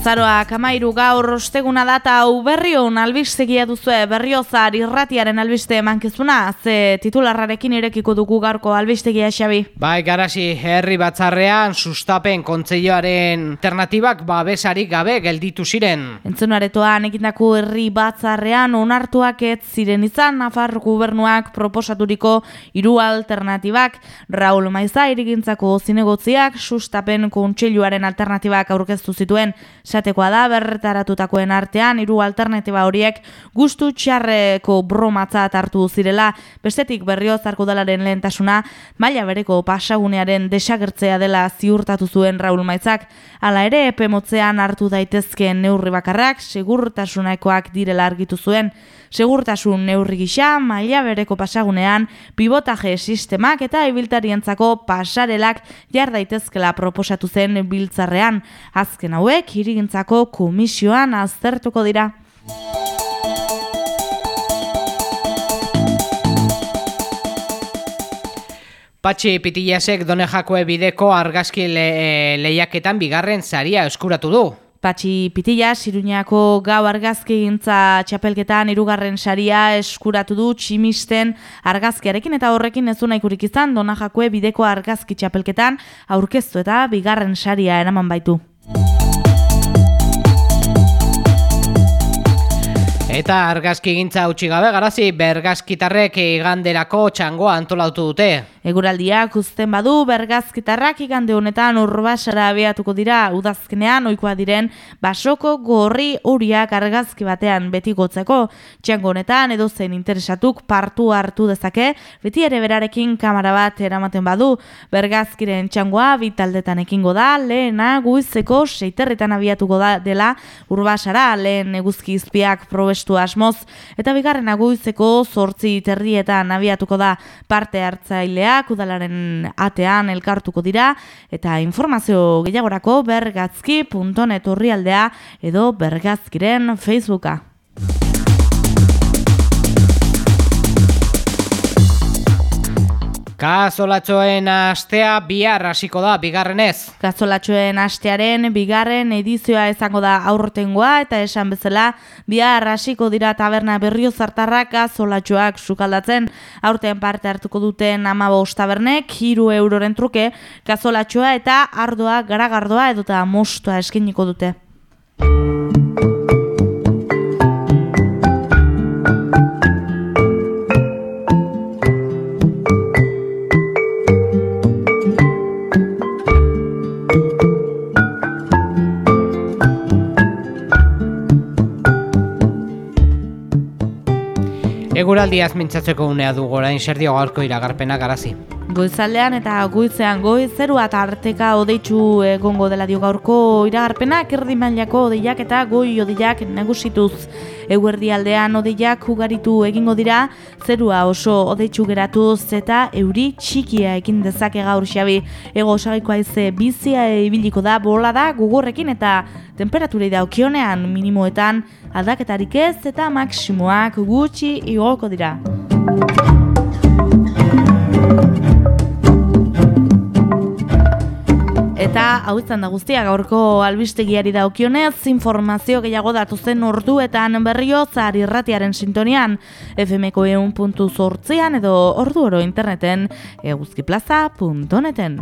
Azaroa kamairu gaur osteguna data hau berrion albistegia duzue berriozar irratiaren albiste emankizuna, ze titularrarekin irekiko dugu gaurko albistegia xabi. Bai, garasi herri batzarrean sustapen kontzeioaren alternatibak babesarik gabe gelditu ziren. Entzunaretoan ekindako herri batzarrean onartuak ez ziren izan Nafar gubernuak proposaturiko hiru alternatibak Raul Maiza irigintzako zinegotziak sustapen kontseiluaren alternatibak aurkeztu zituen Esatekoa da berretaratutakoen artean hiru alternatiba horiek gustu txarreko bromatzat hartu zirela, bestetik berrio zarkudalaren lehentasuna maila bereko pasagunearen desagertzea dela ziurtatu zuen Raul Maitzak, hala ere epemotzean hartu daitezkeen neurri bakarrak segurtasunaekoak direla argitu zuen, segurtasun neurri gisa maila bereko pasagunean pivotaje sistemak eta ibiltarientzako pasarelak jar daitezkela proposatu zen biltzarrean, azken hauek hiri gintzako komisioan aztertuko dira. Patxi Pitilasek done jakoe bideko argazki le, e, lehiaketan bigarren saria eskuratu du. Patxi Pitilla, Siruñako gau argazki gintza txapelketan irugarren saria eskuratu du tximisten argazkiarekin eta horrekin ez du ikurik izan dona jakue bideko argazki txapelketan aurkeztu eta bigarren saria eraman baitu. Eta argazki gintza utxi gabe garazi bergazkitarrek iganderako txangoa antolatu dute. Eguraldiak uzten badu bergazkitarrak igande honetan urbasara abiatuko dira udazkenean oikoa diren basoko gorri horiak argazki batean beti gotzeko. Txango honetan edo zen interesatuk partu hartu dezake, beti ere berarekin kamera bat eramaten badu. Bergazkiren txangoa bitaldetan ekingo da, lehena guizeko seiterretan abiatuko da dela urbasara, lehen eguzki izpiak probestu abestu asmoz, eta bigarren aguizeko zortzi terrietan abiatuko da parte hartzaileak udalaren atean elkartuko dira, eta informazio gehiagorako bergazki.net aldea edo bergazkiren Facebooka. Kazolatxoen astea bihar hasiko da, bigarrenez. Kazolatxoen astearen bigarren edizioa izango da aurtengoa eta esan bezala bihar hasiko dira taberna berrio zartarrak kazolatxoak sukaldatzen. Aurten parte hartuko duten amabost tabernek, hiru euroren truke, kazolatxoa eta ardoa, garagardoa edota mostoa eskeniko dute. Eguraldiaz mintzatzeko unea du gorain serdio gaurko iragarpena garazi. Goizaldean eta goizean goiz zerua arteka odeitzu egongo dela dio gaurko iragarpena erdi mailako odeiak eta goi odeiak nagusituz. Eguerdi aldean odeiak ugaritu egingo dira, zerua oso odeitzu geratuz eta euri txikia ekin dezake gaur xabi. Ego osagiko aize bizia ibiliko da bola da gugorrekin eta temperaturei daukionean minimoetan aldaketarik ez eta maksimoak gutxi igoko dira. Eta hau izan da guztia gaurko albistegiari daukionez, informazio gehiago datu zen orduetan berrio zar irratiaren sintonian fmko eun puntu edo ordu oro interneten eguzkiplaza.neten.